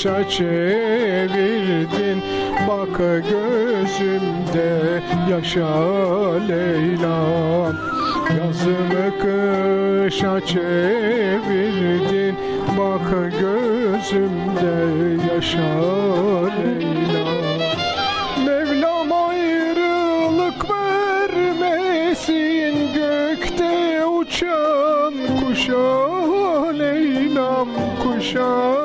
kışa çevirdin Bak gözümde yaşa Leyla. Yazımı kışa çevirdin Bak gözümde yaşa Leyla. Mevlam ayrılık vermesin Gökte uçan kuşa Leyla'm kuşa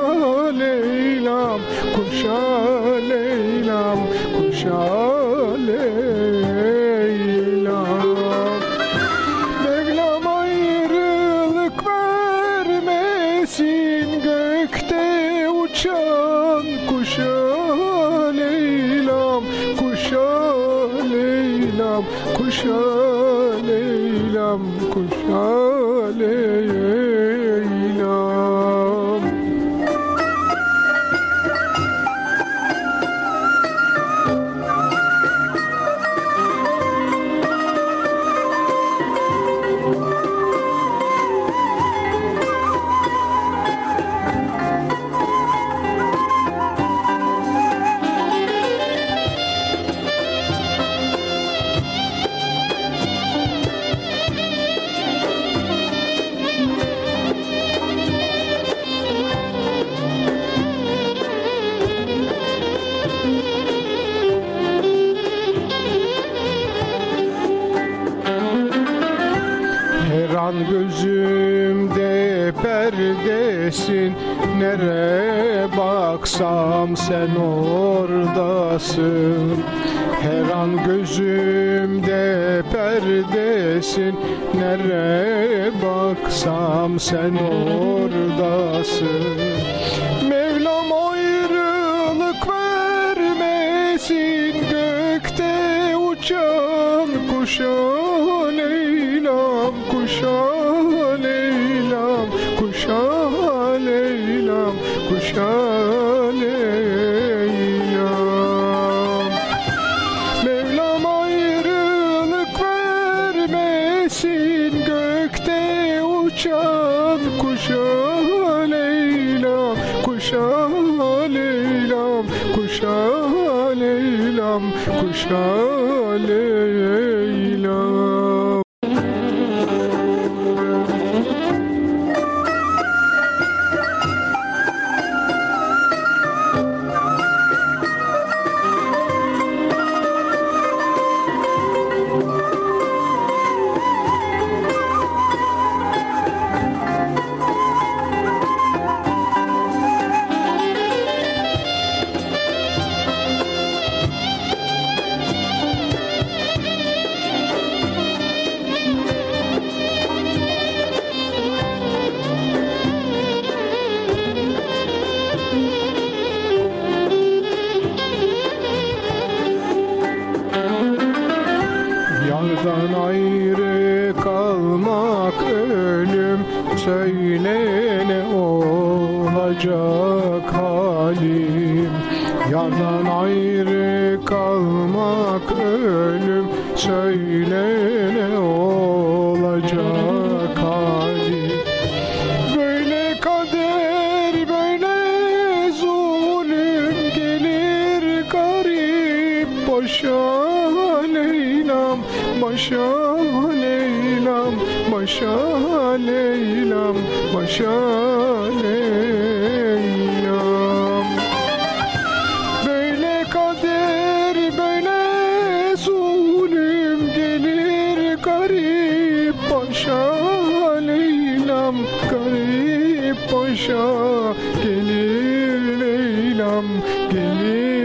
Leyla'm Mevlam ayrılık vermesin Gökte uçan kuşa Leyla'm kuşa Leyla'm kuşa perdesin Nere baksam sen oradasın. Her an gözümde perdesin. Nere baksam sen oradasın. Mevlam ayrılık vermesin. Gökte uçan kuşa Leyla'm kuşa kuşa Leyla'm kuşa Leyla'm kuşa Leyla'm ölüm Söyle ne olacak halim? Yardan ayrı kalmak ölüm. Söyle ne olacak halim? Böyle kader böyle zulüm gelir garip. Başa Leyla'm başa Leyla'm Başa Leyla'm, başa Leyla'm Böyle kader, böyle zulüm gelir garip Başa Leyla'm, garip başa Gelir Leyla'm, gelir